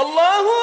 الله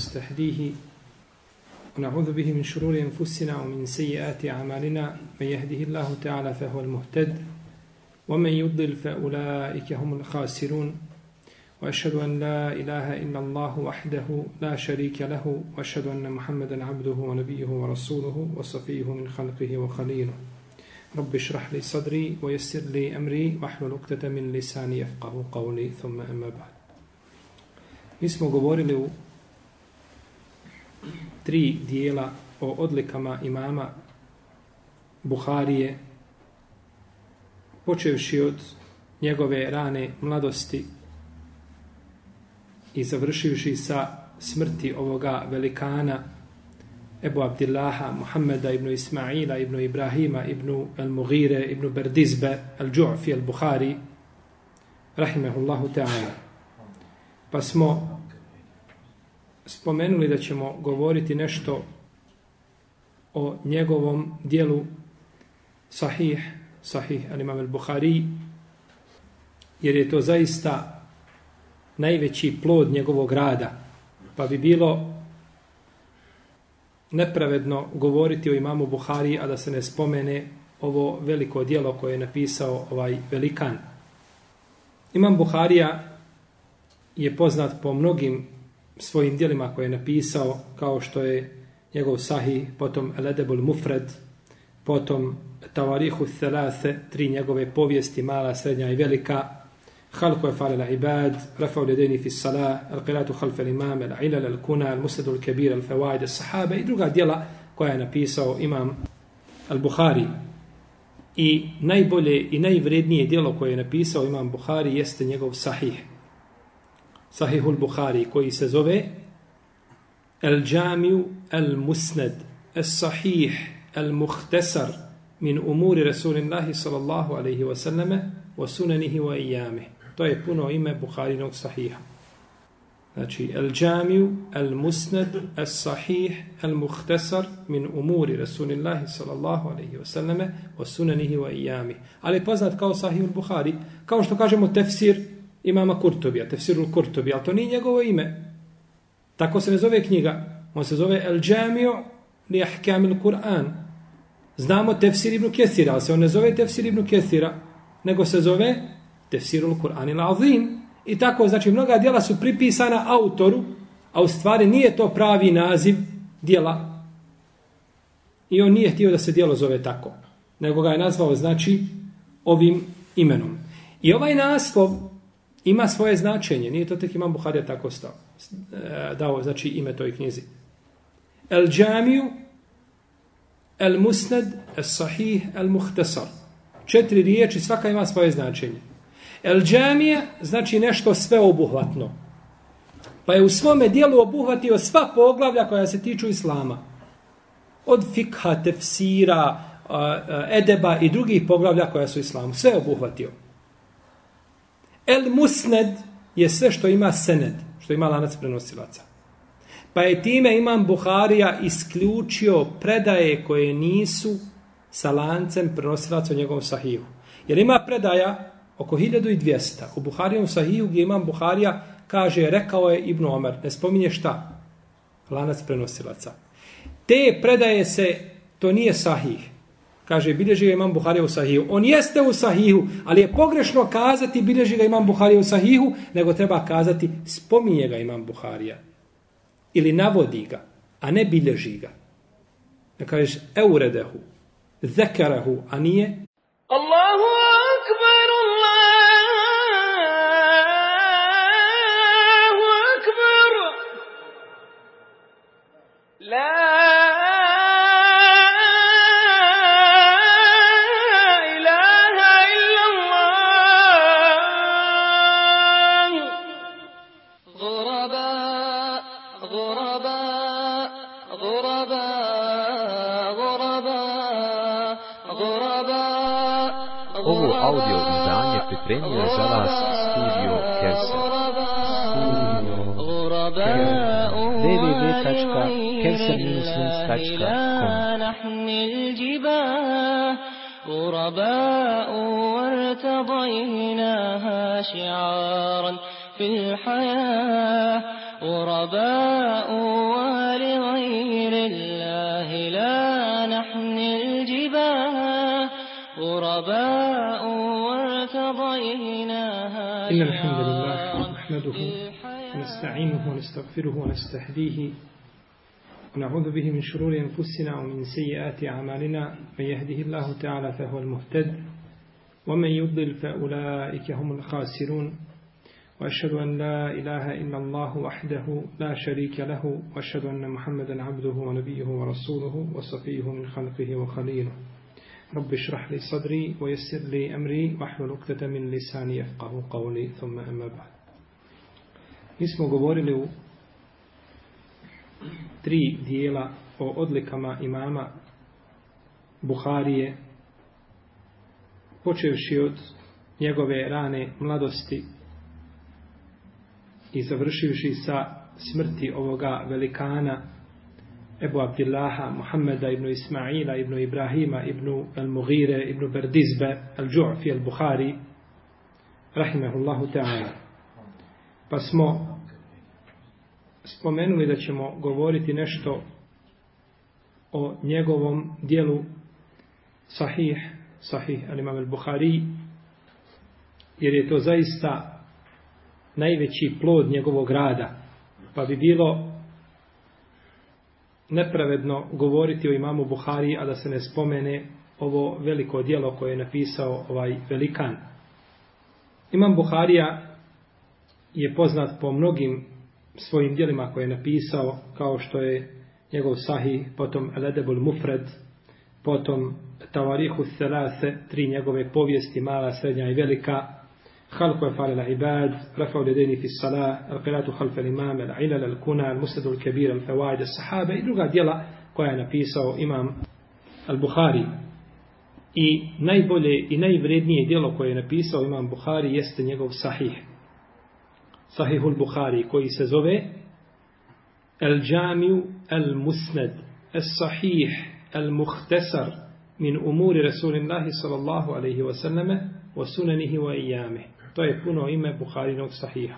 ونستهديه ونعوذ به من شرور أنفسنا ومن سيئات أعمالنا من يهده الله تعالى فهو المهتد ومن يضلل فأولئك هم الخاسرون. وأشهد أن لا إله إلا الله وحده لا شريك له وأشهد أن محمدا عبده ونبيه ورسوله وصفيه من خلقه وخليله. رب اشرح لي صدري ويسر لي أمري واحلل عقدة من لساني يفقه قولي ثم أما بعد. Mi smo govorili u tri dijela o odlikama imama Buharije, počevši od njegove rane mladosti i završivši sa smrti ovoga velikana Ebu Abdillaha, Muhammeda ibn Ismaila, ibn Ibrahima, ibn Al-Mughire, ibn Berdizbe, Al-Ju'fi, Al-Bukhari, rahimehullahu ta'ala. Pa smo spomenuli da ćemo govoriti nešto o njegovom dijelu Sahih, Sahih al-Imam al-Bukhari, jer je to zaista najveći plod njegovog rada. Pa bi bilo nepravedno govoriti o imamu Buhari, a da se ne spomene ovo veliko dijelo koje je napisao ovaj velikan. Imam Buharija je poznat po mnogim svojim dijelima koje je napisao, kao što je njegov Sahih, potom Ledebul Mufred, potom Tavarihu Thelase, tri njegove povijesti, mala, srednja i velika, Halku je falila ibad, Rafao ledeni fi salah, Al-Qiratu halfa imam, Al-Ilal, Al-Kuna, Al-Musadu Kebir, Al-Fawaid, Al-Sahabe i druga dijela koja je napisao imam Al-Bukhari. I najbolje i najvrednije dijelo koje je napisao imam Bukhari jeste njegov Sahih. Sahihul Bukhari koji se zove El Džamiju El Musned El Sahih El Muhtesar min umuri Rasulillahi sallallahu alaihi wa sallame wa sunanihi wa ijamih. To je puno ime Bukharinog Sahiha. Znači, El Džamiju, El Musned, El Sahih, El Muhtesar min umuri Rasulillahi sallallahu alaihi wa sallame wa sunanihi wa ijamih. Ali je poznat kao Sahihul Bukhari, kao što kažemo tefsir imama Kurtobija, tefsirul Kurtobija, ali to nije njegovo ime. Tako se ne zove knjiga. On se zove El Džamiju li ahkamil Kur'an. Znamo tefsir ibn Kethira, ali se on ne zove tefsir ibn Kethira, nego se zove tefsirul Kur'an il Azim. I tako, znači, mnoga dijela su pripisana autoru, a u stvari nije to pravi naziv dijela. I on nije htio da se dijelo zove tako, nego ga je nazvao, znači, ovim imenom. I ovaj naslov ima svoje značenje, nije to tek imam Buharija tako stao, e, dao, znači, ime toj knjizi. El džamiju, el musned, el sahih, el muhtesar. Četiri riječi, svaka ima svoje značenje. El džamije znači nešto sveobuhvatno. Pa je u svome dijelu obuhvatio sva poglavlja koja se tiču islama. Od fikha, tefsira, edeba i drugih poglavlja koja su islamu. Sve obuhvatio. El musned je sve što ima sened, što ima lanac prenosilaca. Pa je time imam Buharija isključio predaje koje nisu sa lancem prenosilaca u njegovom sahiju. Jer ima predaja oko 1200 u Buharijevom sahiju gdje imam Buharija kaže rekao je Ibn Omer, ne spominje šta? lanac prenosilaca. Te predaje se, to nije sahih. Kaže, bilježi ga imam Buharija u sahihu. On jeste u sahihu, ali je pogrešno kazati bilježi ga imam Buharija u sahihu, nego treba kazati spominje ga imam Buharija. Ili navodi ga, a ne bilježi ga. Da kažeš euredehu, zekarahu, a nije Allahu akbar, Allahu akbar. La لا نحمي الجباه غرباء وارتضيناها شعارا في الحياة. غرباء ولغير الله. لا نحمي الجباه غرباء وارتضيناها إن الحمد لله شعاراً نحمده ونستعينه ونستغفره ونستهديه ونعوذ به من شرور أنفسنا ومن سيئات أعمالنا. من يهده الله تعالى فهو المهتد ومن يضلل فأولئك هم الخاسرون. وأشهد أن لا إله إلا الله وحده لا شريك له وأشهد أن محمدا عبده ونبيه ورسوله وصفيه من خلقه وخليله. رب اشرح لي صدري ويسر لي أمري واحلل عقدة من لساني يفقه قولي ثم أما بعد. Mi smo govorili u tri dijela o odlikama imama Buharije, počevši od njegove rane mladosti i završivši sa smrti ovoga velikana Ebu Abdillaha, Muhammeda ibn Ismaila, ibn Ibrahima, ibn Al-Mughire, ibn Berdizbe, Al-Ju'fi, Al-Bukhari, rahimehullahu ta'ala. Pa smo spomenuli da ćemo govoriti nešto o njegovom dijelu Sahih, Sahih al-Imam al-Bukhari, jer je to zaista najveći plod njegovog rada. Pa bi bilo nepravedno govoriti o imamu Buhari, a da se ne spomene ovo veliko dijelo koje je napisao ovaj velikan. Imam Buharija je poznat po mnogim svojim dijelima koje je napisao, kao što je njegov sahi, potom Ledebul Mufred, potom Tavarihu Selase, tri njegove povijesti, mala, srednja i velika, Halku je falila ibad, rafao ledeni fi fis al-qiratu halfa imam, al-ilal al-kuna, al-musadu al-kabir, al-fawajda sahabe i druga dijela koja je napisao imam al-Bukhari. I najbolje i najvrednije dijelo koje je napisao imam Bukhari jeste njegov sahih, sahihul Bukhari koji se zove al-Jamiu al-Musnad al-Sahih al-Mukhtasar min umuri Rasulillahi sallallahu alaihi wa sallame wa sunanihi wa ijamih To je puno ime Buharinog sahiha.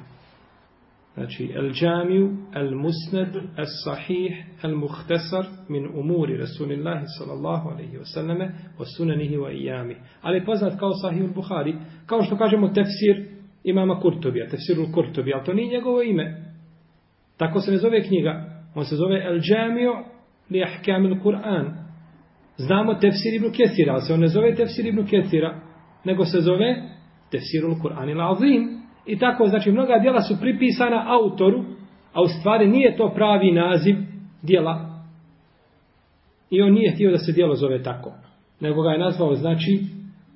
Znači, al-đamiju, al-musnad, al-sahih, al-muhtasar min umuri Rasulillahi sallallahu alaihi wa sallame wa sunanihi wa ijami. Ali je poznat kao sahih al-Buhari, kao što kažemo tefsir imama Kurtobija, tefsirul Kurtobija, ali to nije njegovo ime. Tako se ne zove knjiga. On se zove al-đamiju li ahkamil Kur'an. Znamo tefsir ibn Kethira, ali se on ne zove tefsir ibn Kesira, nego se zove tefsirul Kur'anil Azim. I tako, znači, mnoga djela su pripisana autoru, a u stvari nije to pravi naziv djela. I on nije htio da se djelo zove tako, nego ga je nazvao, znači,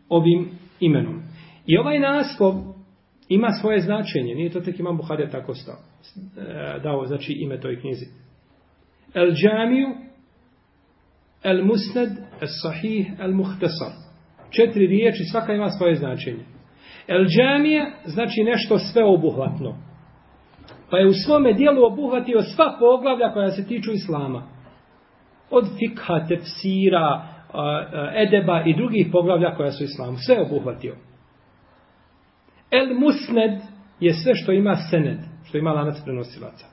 ovim imenom. I ovaj naslov ima svoje značenje, nije to tek imam Buharija tako stao, e, dao, znači, ime toj knjizi. El džamiju, el musnad, el sahih, el muhtasar. Četiri riječi, svaka ima svoje značenje. El džamija znači nešto sveobuhvatno. Pa je u svome dijelu obuhvatio sva poglavlja koja se tiču islama. Od fikha, tefsira, edeba i drugih poglavlja koja su islamu. Sve obuhvatio. El musned je sve što ima sened, što ima lanac prenosilaca.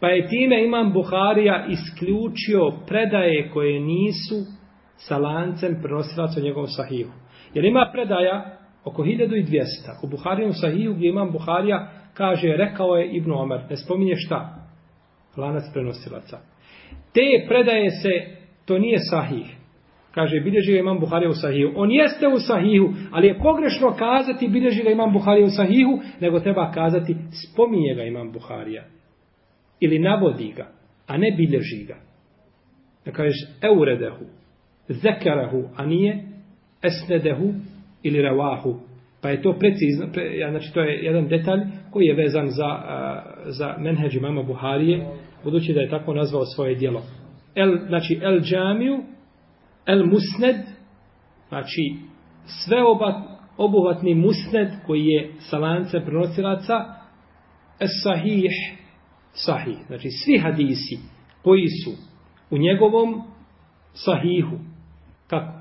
Pa je time imam Buharija isključio predaje koje nisu sa lancem prenosilaca u njegovom sahihu. Jer ima predaja oko 1200 u Buharijevom sahihu gdje imam Buharija kaže, rekao je Ibn Omer, ne spominje šta? Lanac prenosilaca. Te predaje se, to nije sahih. Kaže, bilježi ga imam Buharija u sahihu. On jeste u sahihu, ali je pogrešno kazati bilježi ga imam Buharija u sahihu, nego treba kazati spominje ga imam Buharija. Ili navodi ga, a ne bilježi ga. Da kažeš euredehu, zekarahu, a nije esnedehu ili revahu. Pa je to precizno, pre, ja, znači to je jedan detalj koji je vezan za, a, za menheđ imama Buharije, budući da je tako nazvao svoje dijelo. El, znači, el džamiju, el musned, znači, sveobuhvatni obuhvatni musned koji je sa lancem prenosilaca, es sahih, sahih. Znači, svi hadisi koji su u njegovom sahihu, kako?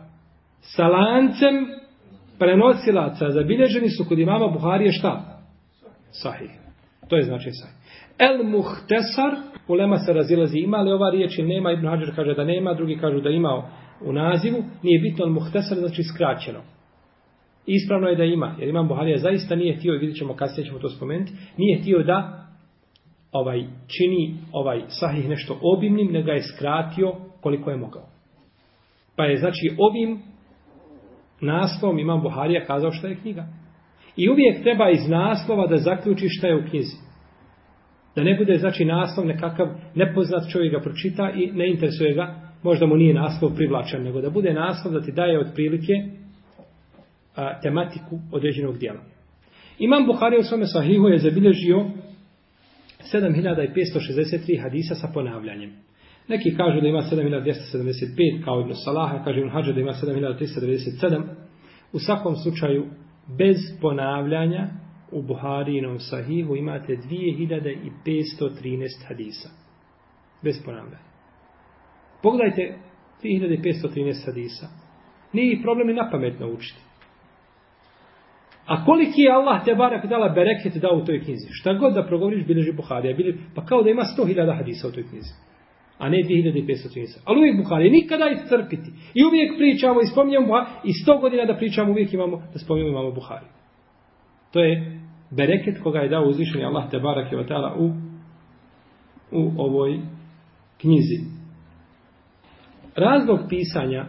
Sa lancem prenosilaca zabilježeni su kod imama Buharije šta? Sahih. To je znači sahih. El muhtesar, ulema se razilazi, ima li ova riječ ili nema, Ibn Hajar kaže da nema, drugi kažu da ima u nazivu, nije bitno, al muhtesar znači skraćeno. Ispravno je da ima, jer imam Buharija zaista nije htio, i vidjet ćemo kasnije ćemo to spomenuti, nije htio da ovaj čini ovaj sahih nešto obimnim, nego ga je skratio koliko je mogao. Pa je znači ovim naslovom imam Buharija kazao šta je knjiga. I uvijek treba iz naslova da zaključi šta je u knjizi. Da ne bude znači naslov nekakav nepoznat čovjek ga pročita i ne interesuje ga, možda mu nije naslov privlačan, nego da bude naslov da ti daje otprilike a, tematiku određenog dijela. Imam Buhari u svome sahihu je zabilježio 7563 hadisa sa ponavljanjem. Neki kažu da ima 7275, kao Ibn Salaha, kaže Ibn Hađa da ima 7397. U svakom slučaju, bez ponavljanja, u Buharinom sahihu imate 2513 hadisa. Bez ponavljanja. Pogledajte 3513 hadisa. Nije problem i na pamet naučiti. A koliki je Allah te barak dala bereket dao u toj knjizi? Šta god da progovoriš, bileži Buharija. Pa kao da ima 100.000 hadisa u toj knjizi a ne 2530. Ali uvijek Buharija. nikada iscrpiti. I uvijek pričamo i spominjamo Buharija. i 100 godina da pričamo uvijek imamo, da spominjamo imamo Buhari. To je bereket koga je dao uzvišenje Allah te barak je u, u ovoj knjizi. Razlog pisanja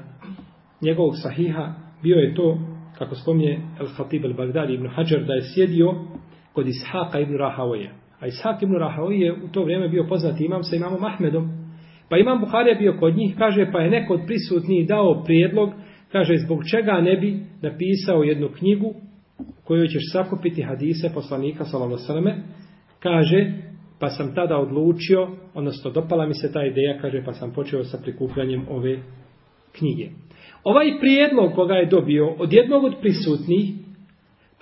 njegovog sahiha bio je to, kako spominje Al-Khatib al-Baghdadi ibn Hajar, da je sjedio kod Ishaqa ibn Rahavoje. A Ishaq ibn Rahavoje je u to vrijeme bio poznati imam sa imamom Ahmedom, Pa imam Buharija bio kod njih, kaže, pa je neko od prisutnih dao prijedlog, kaže, zbog čega ne bi napisao jednu knjigu koju ćeš sakupiti hadise poslanika, sallallahu kaže, pa sam tada odlučio, odnosno dopala mi se ta ideja, kaže, pa sam počeo sa prikupljanjem ove knjige. Ovaj prijedlog koga je dobio od jednog od prisutnih,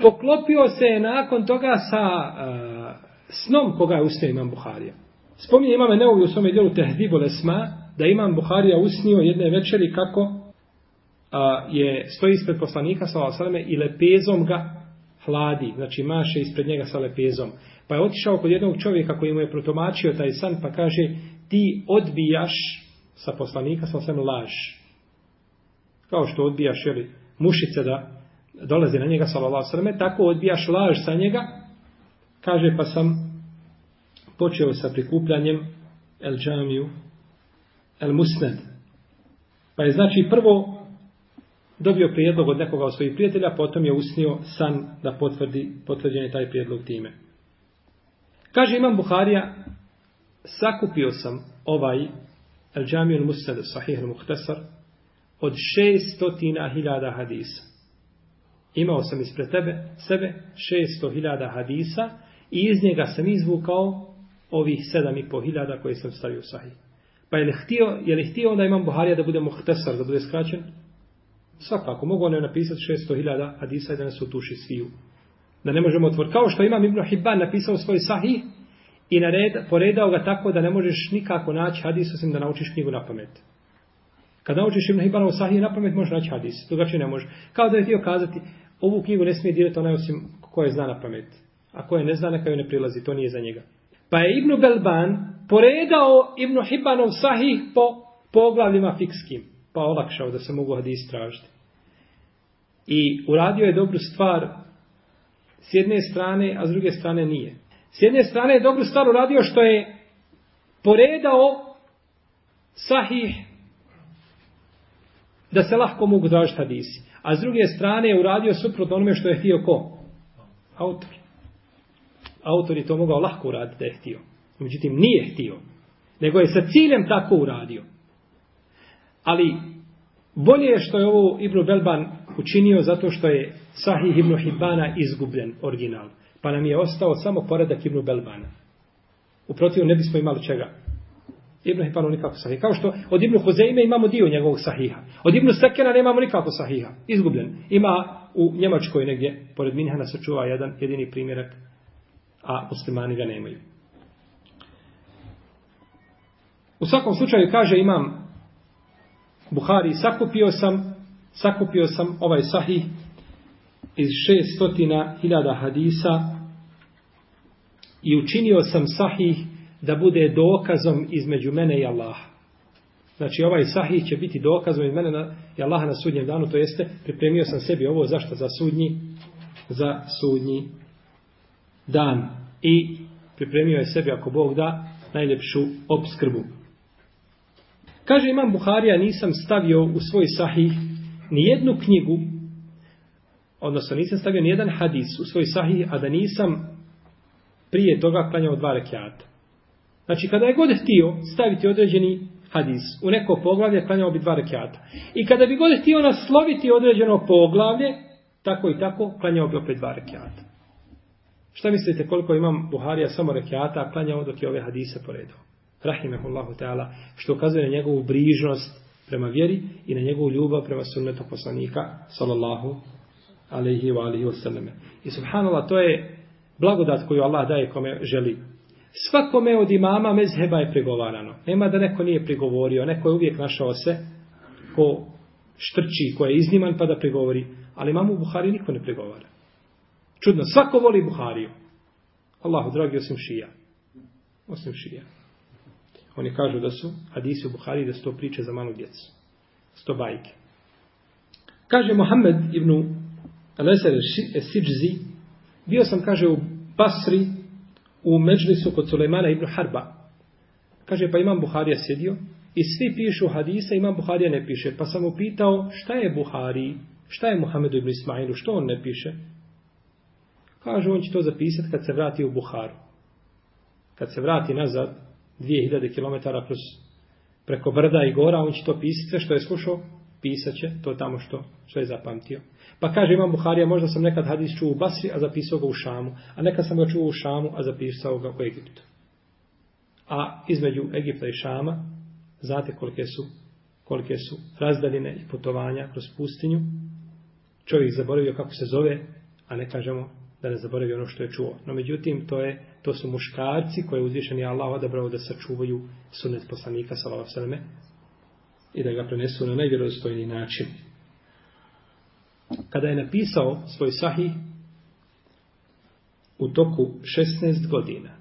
poklopio se je nakon toga sa uh, snom koga je usnio imam Buharija. Spominje imame Neovi u svome dijelu Tehdibu Lesma, da imam Buharija usnio jedne večeri kako a, je stoji ispred poslanika sa i lepezom ga hladi, znači maše ispred njega sa lepezom. Pa je otišao kod jednog čovjeka koji mu je protomačio taj san, pa kaže ti odbijaš sa poslanika sa osam laž. Kao što odbijaš jeli, mušice da dolaze na njega sa Salasaleme, tako odbijaš laž sa njega, kaže pa sam počeo sa prikupljanjem el džamiju, el musned. Pa je znači prvo dobio prijedlog od nekoga od svojih prijatelja, potom je usnio san da potvrdi potvrđenje taj prijedlog time. Kaže imam Buharija, sakupio sam ovaj el Džamijul Musnad, sahih Muhtasar, od šestotina hiljada hadisa. Imao sam ispred tebe, sebe, šesto hiljada hadisa i iz njega sam izvukao ovih sedam i po hiljada koje sam stavio u sahih. Pa je li htio, je li htio da imam Buharija da bude muhtasar, da bude skraćen? Svakako, mogu one napisati šesto hiljada hadisa i da nas utuši sviju. Da ne možemo otvoriti. Kao što imam Ibn Hibban napisao svoj sahih i nared, poredao ga tako da ne možeš nikako naći hadis osim da naučiš knjigu na pamet. Kad naučiš Ibn Hibbanov sahih na pamet, možeš naći hadis. Drugačije ne može. Kao da je htio kazati, ovu knjigu ne smije dirati onaj osim ko je zna na pamet. A ko je ne zna, neka joj ne prilazi. To nije za njega. Pa je Ibn Belban poredao Ibn Hibbanov sahih po poglavljima fikskim. Pa olakšao da se mogu hadis tražiti. I uradio je dobru stvar s jedne strane, a s druge strane nije. S jedne strane je dobru stvar uradio što je poredao sahih da se lahko mogu tražiti hadisi. A s druge strane je uradio suprotno onome što je htio ko? Autor. Autor je to mogao lahko uraditi da je htio. Međutim, nije htio. Nego je sa ciljem tako uradio. Ali bolje je što je ovo Ibn Belban učinio zato što je Sahih Ibn Hibana izgubljen original. Pa nam je ostao samo poredak Ibn Belbana. U protivu ne bismo imali čega. Ibn Hibanu nikako sahih. Kao što od Ibn Huzeime imamo dio njegovog sahiha. Od Ibn Sekena nemamo nikako sahiha. Izgubljen. Ima u Njemačkoj negdje, pored Minhana se čuva jedan jedini primjerak, a muslimani ga nemaju. U svakom slučaju kaže imam Buhari, sakupio sam, sakupio sam ovaj sahih iz 600.000 hadisa i učinio sam sahih da bude dokazom između mene i Allaha. Znači ovaj sahih će biti dokazom iz mene na, i Allaha na sudnjem danu, to jeste pripremio sam sebi ovo zašto za sudnji za sudnji dan i pripremio je sebi ako Bog da najljepšu obskrbu. Kaže imam Buharija nisam stavio u svoj sahih ni jednu knjigu odnosno nisam stavio ni jedan hadis u svoj sahih a da nisam prije toga klanjao dva rekiata. Znači, kada je god htio staviti određeni hadis u neko poglavlje, klanjao bi dva rekiata. I kada bi god htio nasloviti određeno poglavlje, tako i tako, klanjao bi opet dva rekiata. Šta mislite koliko imam Buharija samo rekiata, a klanjao dok je ove hadise poredao? Rahimehullahu ta'ala, što ukazuje na njegovu brižnost prema vjeri i na njegovu ljubav prema sunnetu poslanika, sallallahu alaihi wa alihi wasallam. I subhanallah, to je blagodat koju Allah daje kome želi. Svakome od imama mezheba je pregovarano. Nema da neko nije pregovorio, neko je uvijek našao se ko štrči, ko je izniman pa da pregovori. Ali imamu u Buhari niko ne pregovara. Čudno, svako voli Buhariju. Allahu dragi, osim šija. Osim šija. Oni kažu da su hadisi u Buhari da su to priče za malu djecu. Sto bajke. Kaže Mohamed ibn Al-Eser bio sam, kaže, u Basri, u Međlisu kod Sulejmana ibn Harba. Kaže, pa imam Buharija sjedio i svi pišu hadise, imam Buharija ne piše. Pa sam mu pitao, šta je Buhari, šta je Muhammedu ibn Ismailu, što on ne piše? Kaže, on će to zapisati kad se vrati u Buharu. Kad se vrati nazad, 2000 km kroz, preko brda i gora, on će to pisati, sve što je slušao, pisat će to tamo što, što je zapamtio. Pa kaže imam Buharija, možda sam nekad hadis čuo u Basri, a zapisao ga u Šamu. A nekad sam ga čuo u Šamu, a zapisao ga u Egiptu. A između Egipta i Šama, znate kolike su, kolike su razdaljine i putovanja kroz pustinju. Čovjek zaboravio kako se zove, a ne kažemo da ne zaboravi ono što je čuo. No međutim, to je to su muškarci koje je uzvišeni Allah odabrao da sačuvaju sunet poslanika sallallahu alejhi i da ga prenesu na najvjerodostojniji način kada je napisao svoj sahih u toku 16 godina.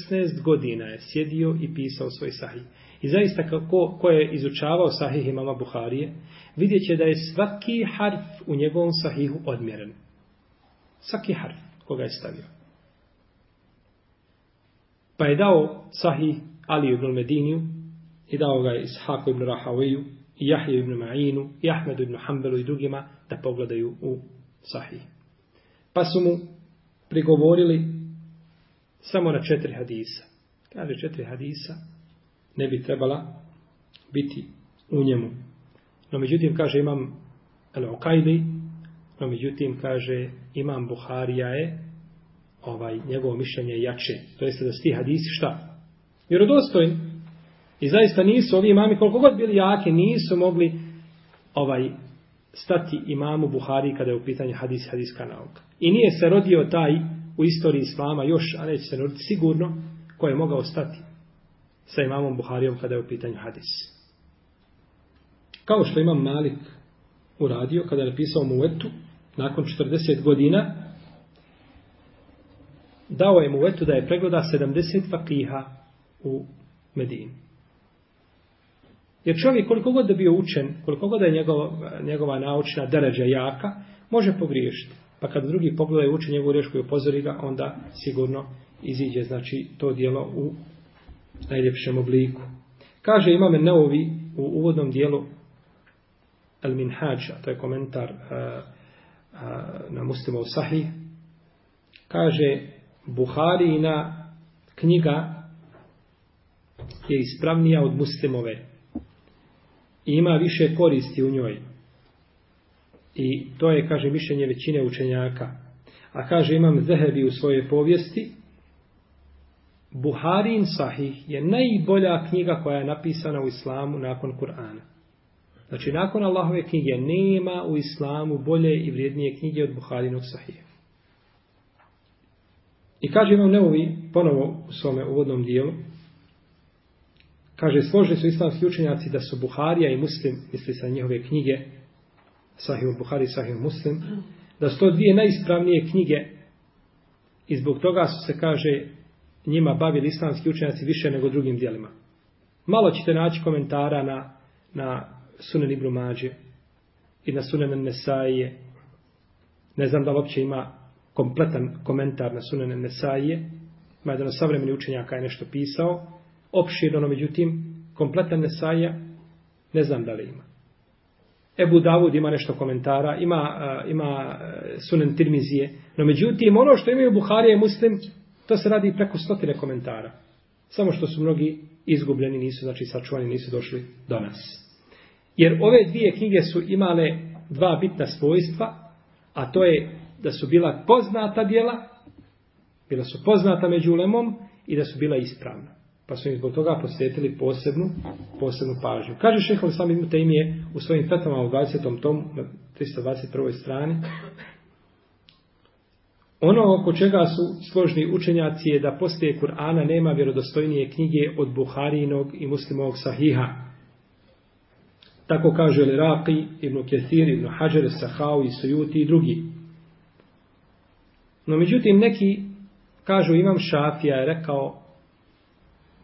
16 godina je sjedio i pisao svoj sahih. I zaista kako, ko je izučavao sahih imama Buharije, vidjet će da je svaki harf u njegovom sahihu odmjeren. Svaki harf koga je stavio. Pa je dao sahih Ali ibn Mediniju i dao ga Ishaku ibn Rahaviju i Jahje ibn Ma'inu, i Ahmedu ibn Hanbelu i drugima da pogledaju u sahih. Pa su mu prigovorili samo na četiri hadisa. Kaže četiri hadisa ne bi trebala biti u njemu. No međutim kaže imam Al-Uqayli, no međutim kaže imam Buharija je ovaj, njegovo mišljenje jače. To jeste da sti hadisi šta? Vjerodostojni. I zaista nisu ovi imami, koliko god bili jake, nisu mogli ovaj stati imamu Buhari kada je u pitanju hadis, hadiska nauka. I nije se rodio taj u istoriji Islama još, a neće se roditi sigurno, ko je mogao stati sa imamom Buharijom kada je u pitanju hadis. Kao što imam Malik uradio kada je napisao mu etu, nakon 40 godina, dao je mu vetu da je pregleda 70 fakiha u Medini. Jer čovjek koliko god da bio učen, koliko god da je njegova, njegova naučna deređa jaka, može pogriješiti. Pa kad drugi pogledaju uče njegovu riječ i upozori ga, onda sigurno iziđe znači to dijelo u najljepšem obliku. Kaže imame Neovi u uvodnom dijelu El Minhaj, to je komentar uh, na muslimov sahih, kaže Buharina knjiga je ispravnija od muslimove i ima više koristi u njoj. I to je, kaže, mišljenje većine učenjaka. A kaže, imam Zehebi u svojoj povijesti, Buharin Sahih je najbolja knjiga koja je napisana u islamu nakon Kur'ana. Znači, nakon Allahove knjige nema u islamu bolje i vrijednije knjige od Buharinog sahije. I kaže imam Neovi, ponovo u svome uvodnom dijelu, kaže, složni su islamski učenjaci da su Buharija i Muslim, misli sa njihove knjige, Sahih Buhari i Sahih Muslim, da su to dvije najispravnije knjige i zbog toga su se, kaže, njima bavili islamski učenjaci više nego drugim dijelima. Malo ćete naći komentara na, na Sunan Ibn Mađe i na Sunan Nesaije. Ne znam da li uopće ima kompletan komentar na Sunan Nesaije. Ima jedan savremeni učenjaka je nešto pisao. Opširno, no međutim, kompletan Nesaija ne znam da li ima. Ebu Davud ima nešto komentara, ima, uh, ima Sunan Tirmizije. No međutim, ono što imaju Buharija i Muslim, To se radi preko stotine komentara. Samo što su mnogi izgubljeni, nisu, znači sačuvani, nisu došli do nas. Jer ove dvije knjige su imale dva bitna svojstva, a to je da su bila poznata dijela, bila su poznata među ulemom i da su bila ispravna. Pa su im zbog toga posvetili posebnu, posebnu pažnju. Kaže šehol sam Ibn te u svojim fetvama u 20. tomu, na 321. strani, Ono oko čega su složni učenjaci je da poslije Kur'ana nema vjerodostojnije knjige od Buharinog i muslimovog sahiha. Tako kaže Liraqi, Ibn Kethir, Ibn Hajar, Sahau i Sujuti i drugi. No međutim neki kažu imam Šafija je rekao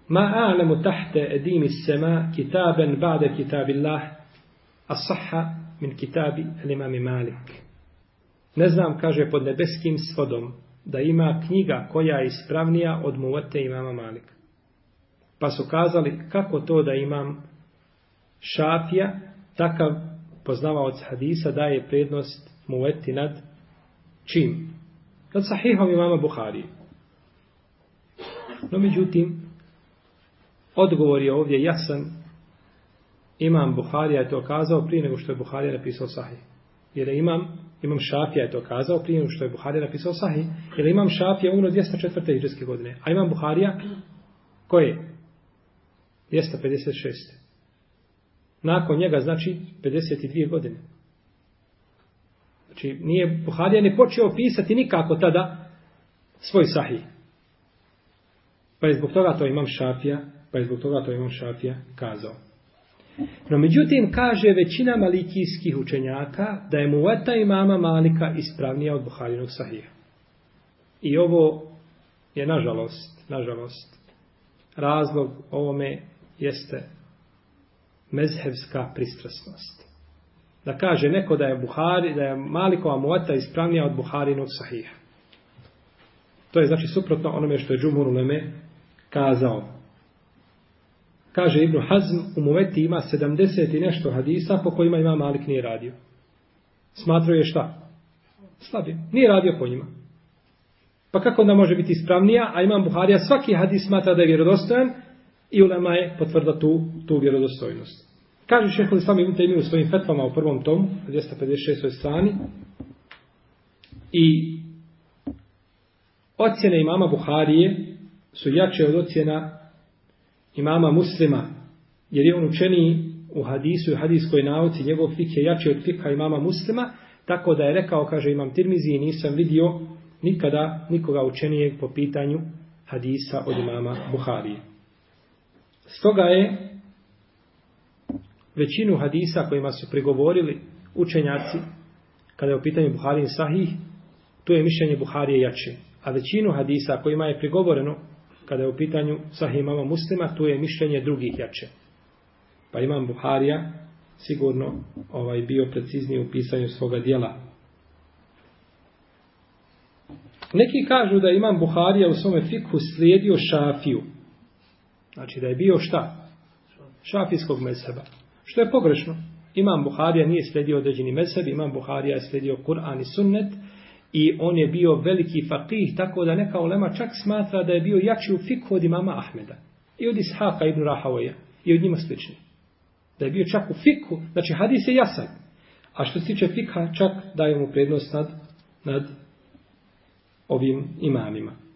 Ma a'lamu tahte edimi sema kitaben ba'de kitabillah as-sahha min kitabi al-imami Malik. Ne znam, kaže, pod nebeskim svodom, da ima knjiga koja je ispravnija od muvete imama Malika. Pa su kazali, kako to da imam šafija, takav poznavaoc hadisa daje prednost muveti nad čim? Nad sahihom imama Buhari. No, međutim, odgovor je ovdje jasan. Imam Buharija je to kazao prije nego što je Buharija napisao sahih. Jer je imam Imam Šafija je to kazao prije što je Buharija napisao Sahih. Jer Imam Šafija umro 204. iđeske godine. A Imam Buharija koje? 256. Nakon njega znači 52 godine. Znači nije Buharija ne počeo pisati nikako tada svoj Sahih. Pa je zbog toga to Imam Šafija, pa je zbog toga to Imam Šafija kazao. No međutim, kaže većina malikijskih učenjaka da je muveta imama Malika ispravnija od Buharinog sahija. I ovo je nažalost, nažalost, razlog ovome jeste mezhevska pristrasnost. Da kaže neko da je Buhari, da je Malikova muata ispravnija od Buharinog sahiha. To je znači suprotno onome što je Džumhur Uleme kazao. Kaže Ibn Hazm, u Muveti ima 70 i nešto hadisa po kojima ima Malik nije radio. Smatrao je šta? Slabije. Nije radio po njima. Pa kako onda može biti ispravnija, a imam Buharija svaki hadis smatra da je vjerodostojan i ulema je potvrda tu, tu vjerodostojnost. Kaže šeho sami Ibn Taymi u svojim fetvama u prvom tomu, 256. strani, i ocjene imama Buharije su jače od ocjena imama muslima, jer je on učeniji u hadisu i hadiskoj nauci, njegov fik je jači od fika imama muslima, tako da je rekao, kaže imam tirmizi i nisam vidio nikada nikoga učenijeg po pitanju hadisa od imama Buharije. Stoga je većinu hadisa kojima su prigovorili učenjaci, kada je u pitanju Buharije sahih, tu je mišljenje Buharije jače. A većinu hadisa kojima je prigovoreno, kada je u pitanju sahih imama muslima, tu je mišljenje drugih jače. Pa imam Buharija sigurno ovaj bio precizniji u pisanju svoga dijela. Neki kažu da imam Buharija u svome fikhu slijedio šafiju. Znači da je bio šta? Šafijskog mezheba. Što je pogrešno. Imam Buharija nije sledio određeni mezheb, imam Buharija je sledio Kur'an i sunnet i on je bio veliki fakih, tako da neka ulema čak smatra da je bio jači u fikhu od imama Ahmeda. I od Ishaqa ibn Rahavoja. I od njima slični. Da je bio čak u fikhu, znači hadis je jasan. A što se tiče fikha, čak daje mu prednost nad, nad ovim imamima.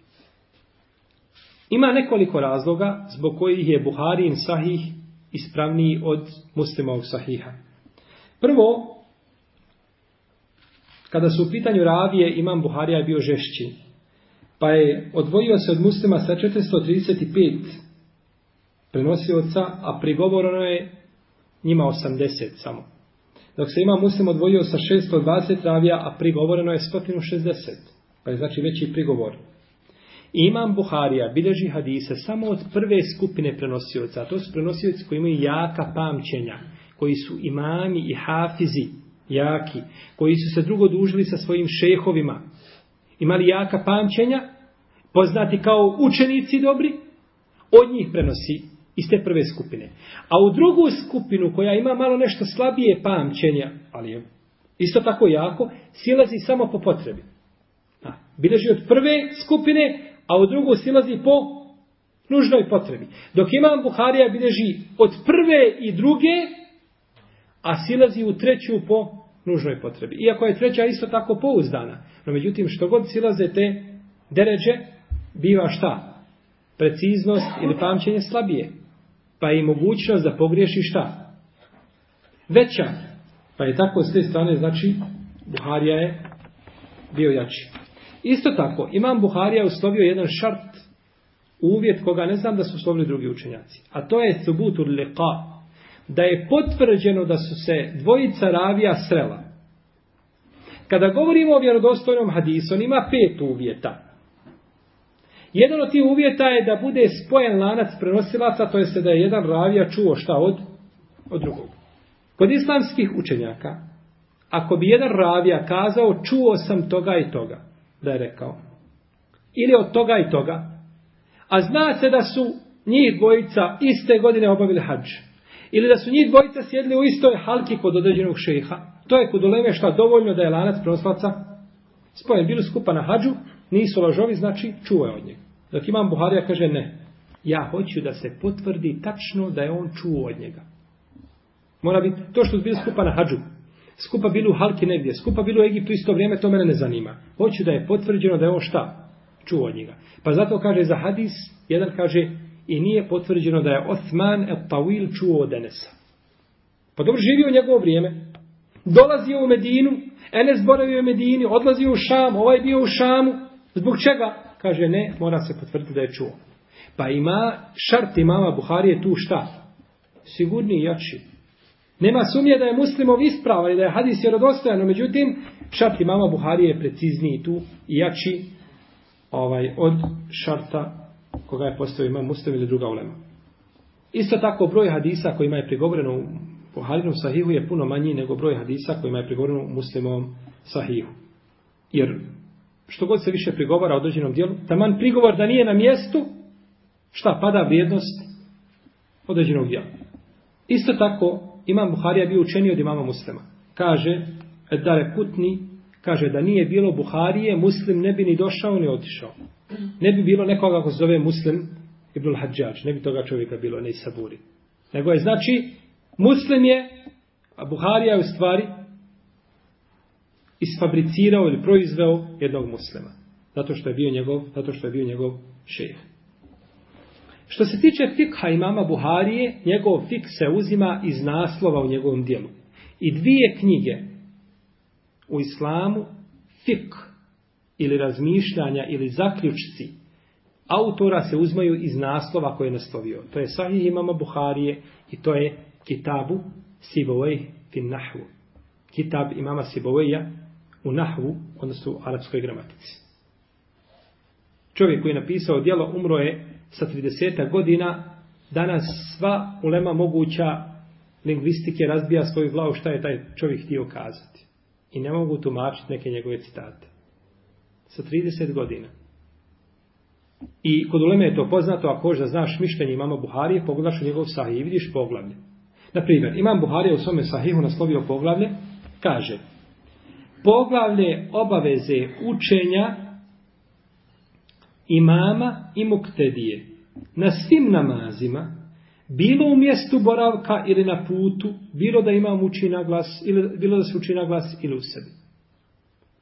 Ima nekoliko razloga zbog kojih je Buharin sahih ispravniji od muslimovog sahiha. Prvo, kada su u pitanju ravije, imam Buharija je bio žešći. Pa je odvojio se od muslima sa 435 prenosioca, a prigovoreno je njima 80 samo. Dok se ima muslim odvojio sa 620 ravija, a prigovoreno je 160. Pa je znači veći prigovor. Imam Buharija bilježi hadise samo od prve skupine prenosioca. To su prenosioci koji imaju jaka pamćenja. Koji su imami i hafizi jaki. Koji su se drugo dužili sa svojim šehovima. Imali jaka pamćenja. Poznati kao učenici dobri. Od njih prenosi iz te prve skupine. A u drugu skupinu koja ima malo nešto slabije pamćenja, ali je isto tako jako, silazi samo po potrebi. Bileži od prve skupine, a u drugu silazi po nužnoj potrebi. Dok imam Buharija bilježi od prve i druge, a silazi u treću po nužnoj potrebi. Iako je treća isto tako pouzdana. No međutim, što god silaze te deređe, biva šta? Preciznost ili pamćenje slabije. Pa je i mogućnost da pogriješi šta? Veća. Pa je tako s te strane, znači, Buharija je bio jači. Isto tako, imam Buharija uslovio jedan šart, uvjet koga ne znam da su uslovili drugi učenjaci. A to je subutur liqa. Da je potvrđeno da su se dvojica ravija srela. Kada govorimo o vjerodostojnom hadisu, on ima pet uvjeta. Jedan od tih uvjeta je da bude spojen lanac prenosilaca, to jeste da je jedan ravija čuo šta od, od drugog. Kod islamskih učenjaka, ako bi jedan ravija kazao čuo sam toga i toga, da je rekao, ili od toga i toga, a zna se da su njih dvojica iste godine obavili hađ, ili da su njih dvojica sjedli u istoj halki kod određenog šeha, to je kod uleme šta dovoljno da je lanac prenosilaca spojen. Bili skupa na hađu, nisu lažovi, znači čuo od njega. Dok imam Buharija kaže ne. Ja hoću da se potvrdi tačno da je on čuo od njega. Mora biti to što su bili skupa na hađu. Skupa bili u Halki negdje. Skupa bili u Egiptu isto vrijeme, to mene ne zanima. Hoću da je potvrđeno da je on šta? Čuo od njega. Pa zato kaže za hadis, jedan kaže i nije potvrđeno da je Osman el Tawil čuo od Enesa. Pa dobro živio njegovo vrijeme. Dolazio u Medinu, Enes boravio u Medini, odlazio u Šam, ovaj bio u Šamu. Zbog čega? Kaže ne, mora se potvrditi da je čuo. Pa ima šart imama Buharije tu šta? Sigurni i jači. Nema sumnje da je muslimov isprava i da je hadis vjerodostojan, no međutim, šart imama Buharije je precizniji tu i jači ovaj, od šarta koga je postavio imam muslim ili druga ulema. Isto tako broj hadisa kojima je prigovoreno u Buharinom sahihu je puno manji nego broj hadisa kojima je prigovoreno u muslimovom sahihu. Jer što god se više prigovara određenom dijelu, taman prigovor da nije na mjestu, šta pada vrijednost određenog dijela. Isto tako, imam Buharija bio učeniji od imama muslima. Kaže, Edare Kutni, kaže da nije bilo Buharije, muslim ne bi ni došao ni otišao. Ne bi bilo nekoga ko se zove muslim Ibnul Hadžač, ne bi toga čovjeka bilo, ne Saburi. Nego je znači, muslim je, a Buharija je u stvari isfabricirao ili proizveo jednog muslima. Zato što je bio njegov, zato što je bio njegov šejh. Što se tiče fikha imama Buharije, njegov fik se uzima iz naslova u njegovom dijelu. I dvije knjige u islamu, fik ili razmišljanja ili zaključci autora se uzmaju iz naslova koje je naslovio. To je sahih imama Buharije i to je kitabu Sibovej fin Nahvu. Kitab imama Siboveja u nahvu, odnosno u arapskoj gramatici. čovjek koji je napisao djelo umro je sa 30 godina, danas sva ulema moguća lingvistike razbija svoju glavu šta je taj čovjek htio kazati. I ne mogu tumačiti neke njegove citate. Sa 30 godina. I kod uleme je to poznato, ako hoćeš da znaš mišljenje imama Buharije, pogledaš u njegov sahih i vidiš poglavlje. Naprimjer, imam Buharije u svome sahihu naslovio poglavlje, kaže poglavlje obaveze učenja imama i muktedije na svim namazima, bilo u mjestu boravka ili na putu, bilo da imam uči na glas, ili bilo da se uči na glas ili u sebi.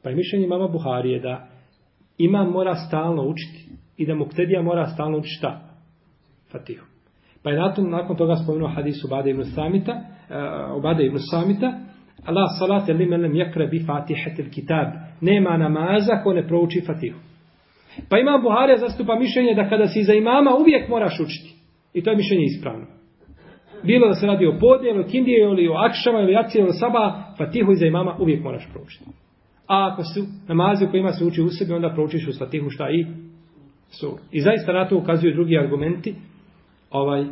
Pa je mišljenje mama Buharije da imam mora stalno učiti i da muktedija mora stalno učiti šta? Fatihu. Pa je nakon, nakon toga spomenuo hadisu Ubade ibn Samita, uh, Ubade ibn Samita, Allah salate li melem jakre bi fatihetil kitab. Nema namaza ko ne prouči fatihu. Pa imam Buharija zastupa mišljenje da kada si za imama uvijek moraš učiti. I to je mišljenje ispravno. Bilo da se radi o podijelu, kindije ili o akšama ili jacije, ili saba, fatihu iza imama uvijek moraš proučiti. A ako su namazi u kojima se uči u sebi, onda proučiš u fatihu šta i su. I zaista na to ukazuju drugi argumenti, ovaj,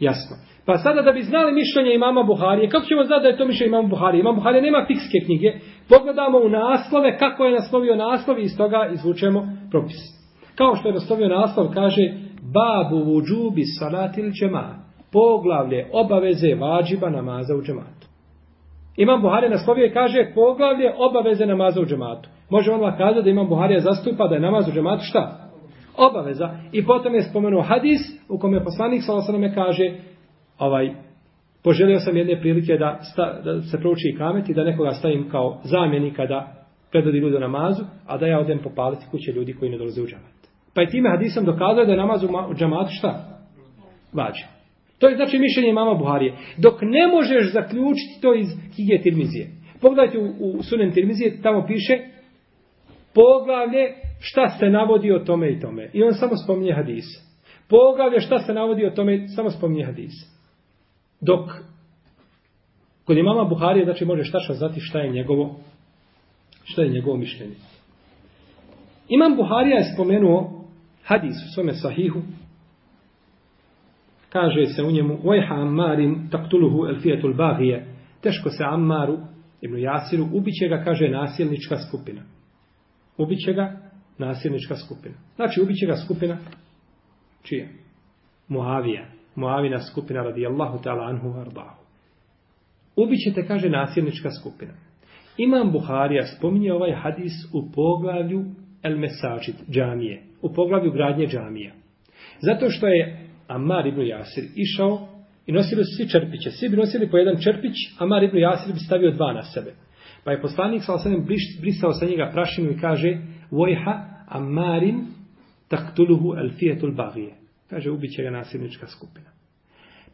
jasno. Pa sada da bi znali mišljenje imama Buharije, kako ćemo znati da je to mišljenje imama Buharije? Imam Buharije nema fikske knjige, pogledamo u naslove, kako je naslovio naslov i iz toga izvučemo propis. Kao što je naslovio naslov, kaže Babu vuđubi salatil džemat. Poglavlje obaveze vađiba namaza u džematu. Imam Buharije naslovio i kaže poglavlje obaveze namaza u džematu. Može on kazati da Imam Buharije zastupa da je namaz u džematu šta? obaveza. I potom je spomenuo hadis u kome je poslanik Salasaname kaže ovaj, poželio sam jedne prilike da, sta, da se prouči kamet i da nekoga stavim kao zamjenika da predvodi ljudi u namazu, a da ja odem popaliti kuće ljudi koji ne dolaze u džamat. Pa je time hadisom dokazao da je namaz u džamatu šta? Vađe. To je znači mišljenje mama Buharije. Dok ne možeš zaključiti to iz knjige Tirmizije. Pogledajte u, u sunen Tirmizije, tamo piše poglavlje šta se navodi o tome i tome. I on samo spominje hadise. Poglavlje šta se navodi o tome, samo spominje hadise. Dok kod imama Buharije, znači možeš tačno znati šta je njegovo šta je njegovo mišljenje. Imam Buharija je spomenuo hadis u svome sahihu kaže se u njemu Vajha Ammarin taktuluhu el fijetul bagije teško se Ammaru Ibn Jasiru ubiće ga kaže nasilnička skupina ubiće ga nasilnička skupina. Znači, ubiće ga skupina čija? Muavija. Muavina skupina radijallahu ta'ala anhu ardahu. Ubićete, kaže, nasilnička skupina. Imam Buharija spominje ovaj hadis u poglavlju El Mesačit, džamije. U poglavlju gradnje džamija. Zato što je Amar ibn Jasir išao i nosili su svi čerpiće. Svi bi nosili po jedan čerpić, Amar ibn Jasir bi stavio dva na sebe. Pa je poslanik sa osanem brisao sa njega prašinu i kaže Vojha Ammarin taktuluhu el fijetul bagije. Kaže, ubit će ga nasilnička skupina.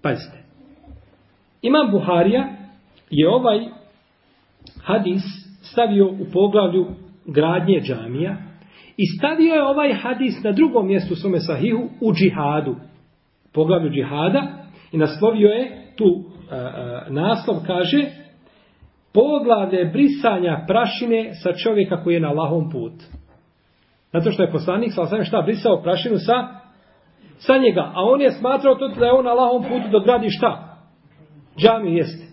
Pazite. Imam Buharija je ovaj hadis stavio u poglavlju gradnje džamija i stavio je ovaj hadis na drugom mjestu u svome sahihu u džihadu. Poglavlju džihada i naslovio je tu a, a, naslov kaže poglavlje brisanja prašine sa čovjeka koji je na lahom putu. Zato što je poslanik sa osam šta brisao prašinu sa sa njega. A on je smatrao to da je on na lahom putu do gradi šta? Džami jeste.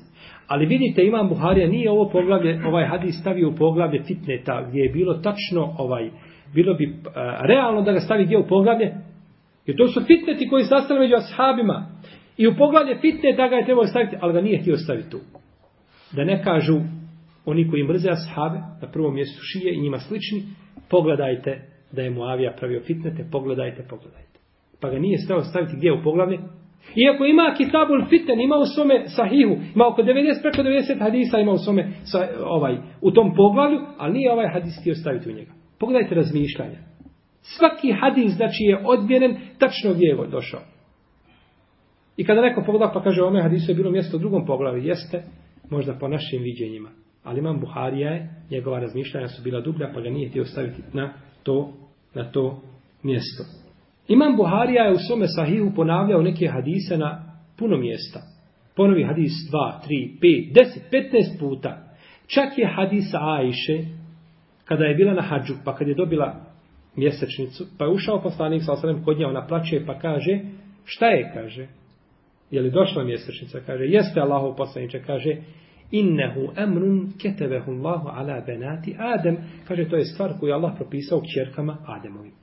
Ali vidite, Imam Buharija nije ovo poglavlje, ovaj hadis stavio u poglavlje fitneta, gdje je bilo tačno, ovaj, bilo bi a, realno da ga stavi gdje u poglavlje. Jer to su fitneti koji sastali među ashabima. I u poglavlje fitneta ga je trebao staviti, ali ga nije htio staviti tu. Da ne kažu oni koji mrze ashabe, na prvom mjestu šije i njima slični, pogledajte da je Muavija pravio fitnete, pogledajte, pogledajte. Pa ga nije stao staviti gdje u poglavlje. Iako ima kitabul Fitan, ima u svome sahihu, ima oko 90, preko 90 hadisa ima u svome, sa, ovaj, u tom poglavlju, ali nije ovaj hadis htio staviti u njega. Pogledajte razmišljanja. Svaki hadis, znači, je odbjenen tačno gdje je došao. I kada neko pogleda pa kaže, ome hadisu je bilo mjesto u drugom poglavlju, jeste, možda po našim viđenjima. Ali imam Buharija je, njegova razmišljanja su bila dublja, pa ga nije htio staviti na to, na to mjesto. Imam Buharija je u svome sahihu ponavljao neke hadise na puno mjesta. Ponovi hadis 2, 3, 5, 10, 15 puta. Čak je hadis Ajše, kada je bila na hađu, pa kad je dobila mjesečnicu, pa je ušao poslanik sa osanem kod nje, ona plače pa kaže, šta je, kaže, je li došla mjesečnica, kaže, jeste Allahov poslaniče, kaže, innehu emrun ketebehu Allahu ala benati Adem, kaže, to je stvar koju je Allah propisao kćerkama Ademovim.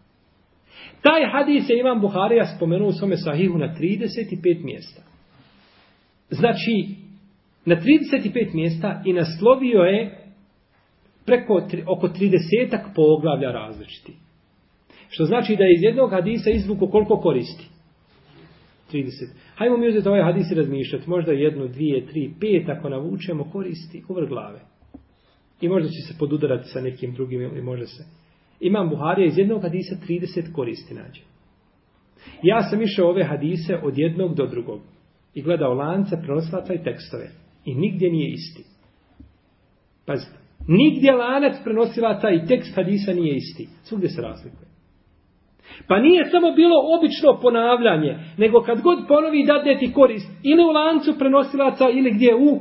Taj hadis je Imam Buharija spomenuo u svome sahihu na 35 mjesta. Znači, na 35 mjesta i naslovio je preko tri, oko 30 poglavlja različiti. Što znači da je iz jednog hadisa izvuku koliko koristi? 30. Hajmo mi uzeti ovaj hadis i razmišljati. Možda jedno, dvije, tri, pet, ako navučemo koristi, uvr glave. I možda će se podudarati sa nekim drugim, ili može se. Imam Buharija iz jednog hadisa 30 koristi nađe. Ja sam išao ove hadise od jednog do drugog. I gledao lance, prenoslaca i tekstove. I nigdje nije isti. Pazite. Nigdje lanac prenosilaca i tekst hadisa nije isti. Svugdje se razlikuje. Pa nije samo bilo obično ponavljanje, nego kad god ponovi dadne ti korist, ili u lancu prenosilaca, ili gdje u,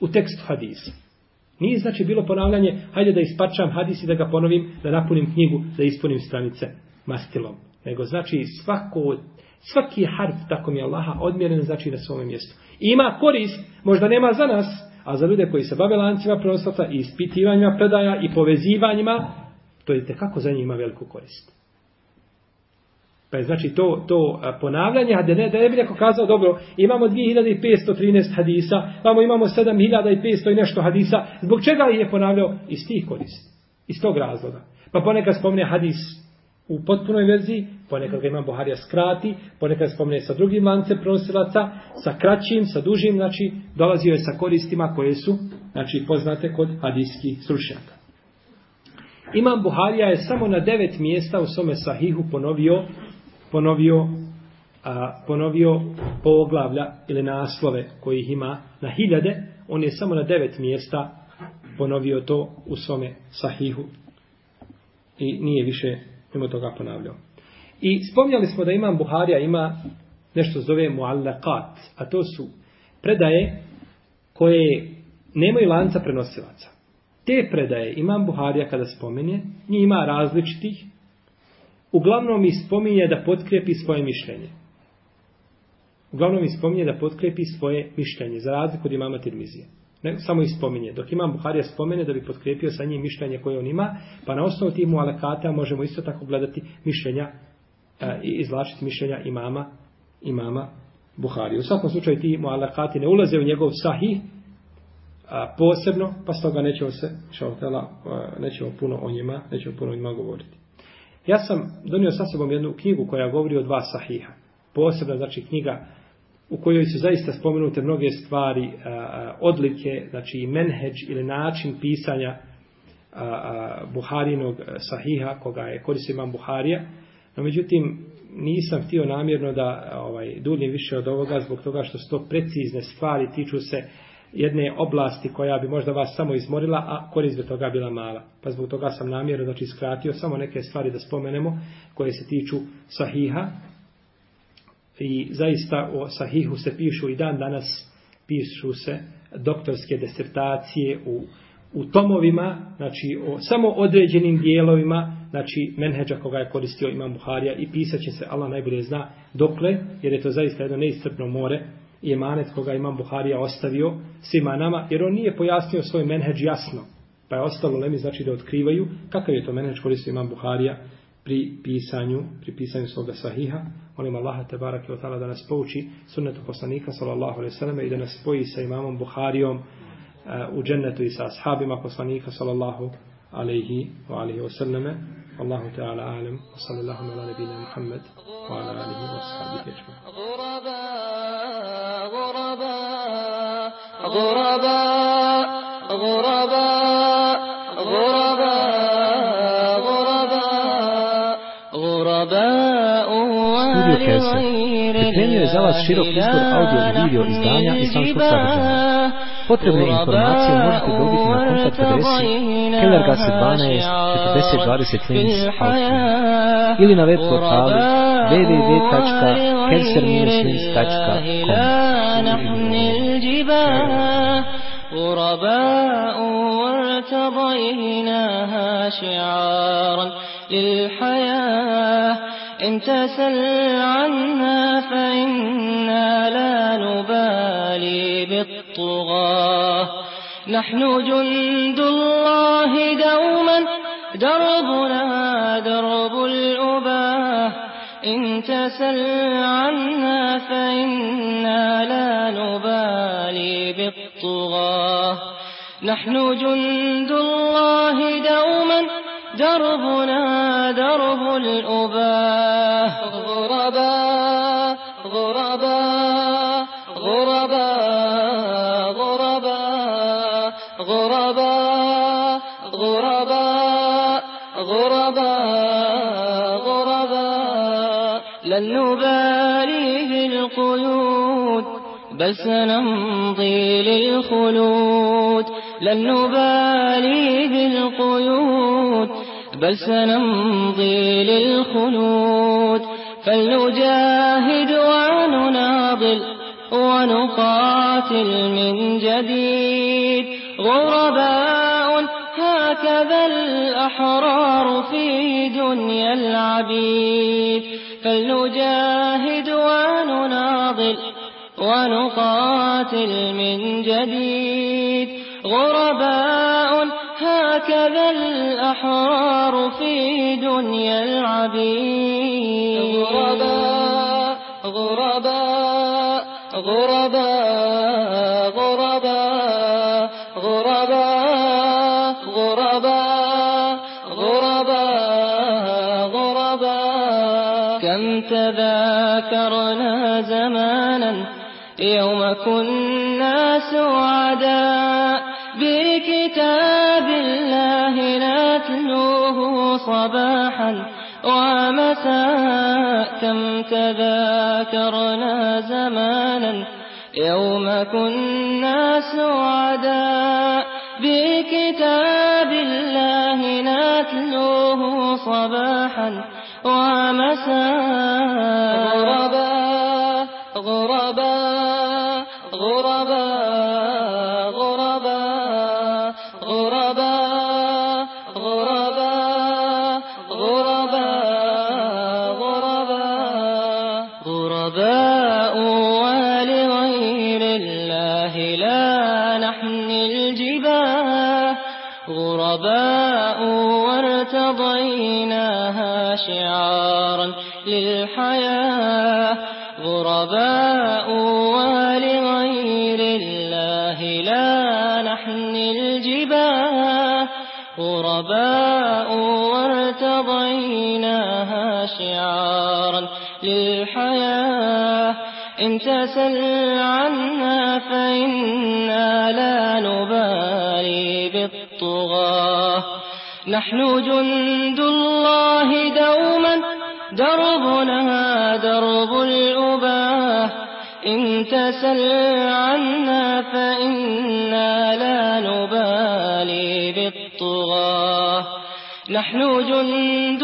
u tekstu hadisa. Nije znači bilo ponavljanje, hajde da ispačam hadis i da ga ponovim, da napunim knjigu, da ispunim stranice mastilom. Nego znači svako, svaki harf, tako mi je Allaha, odmjeren znači na svome mjestu. Ima korist, možda nema za nas, a za ljude koji se bave lancima prostata i ispitivanjima predaja i povezivanjima, to je kako za njih ima veliku korist. Pa je znači to, to ponavljanje, a da ne, da ne bi neko kazao, dobro, imamo 2513 hadisa, vamo imamo 7500 i nešto hadisa, zbog čega je ponavljao? Iz tih korist, iz tog razloga. Pa ponekad spomne hadis u potpunoj verziji, ponekad ga ima Buharija skrati, ponekad spomne sa drugim lancem pronosilaca, sa kraćim, sa dužim, znači dolazio je sa koristima koje su, znači poznate kod hadijskih stručnjaka. Imam Buharija je samo na devet mjesta u svome sahihu ponovio ponovio a, ponovio poglavlja ili naslove koji ih ima na hiljade, on je samo na devet mjesta ponovio to u svome sahihu i nije više mimo toga ponavljao. I spomnjali smo da imam Buharija ima nešto zove muallakat, a to su predaje koje nemaju lanca prenosilaca. Te predaje imam Buharija kada spomenje, njih ima različitih, uglavnom ispominje da potkrepi svoje mišljenje. Uglavnom ispominje da potkrepi svoje mišljenje, za razliku od imama Tirmizije. Ne, samo ispominje. Dok imam Buharija spomene da bi potkrepio sa njim mišljenje koje on ima, pa na osnovu tih mualakata možemo isto tako gledati mišljenja e, i izlačiti mišljenja imama imama Buharija. U svakom slučaju ti mualakati ne ulaze u njegov sahih a, posebno, pa stoga nećemo se, šautela, nećemo puno o njima, nećemo puno o njima govoriti. Ja sam donio sa sobom jednu knjigu koja govori o dva sahiha. Posebna, znači, knjiga u kojoj su zaista spomenute mnoge stvari, a, odlike, znači i menheđ ili način pisanja a, a, Buharinog e, sahiha, koga je koristio imam Buharija. No, međutim, nisam htio namjerno da ovaj duljim više od ovoga zbog toga što su to precizne stvari, tiču se jedne oblasti koja bi možda vas samo izmorila, a korist bi toga bila mala. Pa zbog toga sam namjerno znači, skratio samo neke stvari da spomenemo koje se tiču sahiha. I zaista o sahihu se pišu i dan danas pišu se doktorske desertacije u, u tomovima, znači o samo određenim dijelovima, znači menheđa koga je koristio imam Buharija i pisat će se, Allah najbolje zna, dokle, jer je to zaista jedno neiscrpno more, je manet koga imam Buharija ostavio svima nama, jer on nije pojasnio svoj menheđ jasno. Pa je ostalo lemi znači da otkrivaju kakav je to menheđ koji imam Buharija pri pisanju, pri pisanju svoga sahiha. Molim Allaha te barake od da nas pouči sunnetu poslanika sallallahu alaihi sallam i da nas spoji sa imamom Buharijom uh, u džennetu i sa ashabima poslanika sallallahu alaihi wa alaihi wa sallame. Allahu ta'ala ala alim. Sallallahu ala nebina Muhammed wa ala alihi wa sallam. غرباء غرباء غرباء غرباء غرباء Studio Kese pripremio je za vas širok izbor audio i video izdanja islamskog sadržaja. Potrebne informacije možete dobiti na kontakt adresi Kellergasse 12 4020 Linz, Austrija ili na web portalu www.kelserminuslinz.com غرباء وارتضيناها شعارا للحياة. إن تسل عنا فإنا لا نبالي بالطغاة. نحن جند الله دوما دربنا درب الأباه إن تسل عنا فإنا لا نبالي بالطغاة. نحن جند الله دوما دربنا درب الأباه غرباء غرباء. بل سنمضي للخلود لن نبالي بالقيود. بل سنمضي للخلود فلنجاهد ونناضل ونقاتل من جديد. غرباء هكذا الأحرار في دنيا العبيد. فلنجاهد ونناضل ونقاتل من جديد غرباء هكذا الأحرار في دنيا العبيد غرباء غرباء غرباء. يوم كنا سعداء بكتاب الله نتلوه صباحا ومساء كم تذاكرنا زمانا يوم كنا سعداء بكتاب الله نتلوه صباحا ومساء غرباء غرباء غرباء غرباء غرباء غرباء غرباء ولغير الله لا نحمي الجباه. غرباء وارتضيناها شعارا للحياة نحن جند الله دوما. دربنا درب الأباه إن تسل عنا فإنا لا نبالي بالطغاة. نحن جند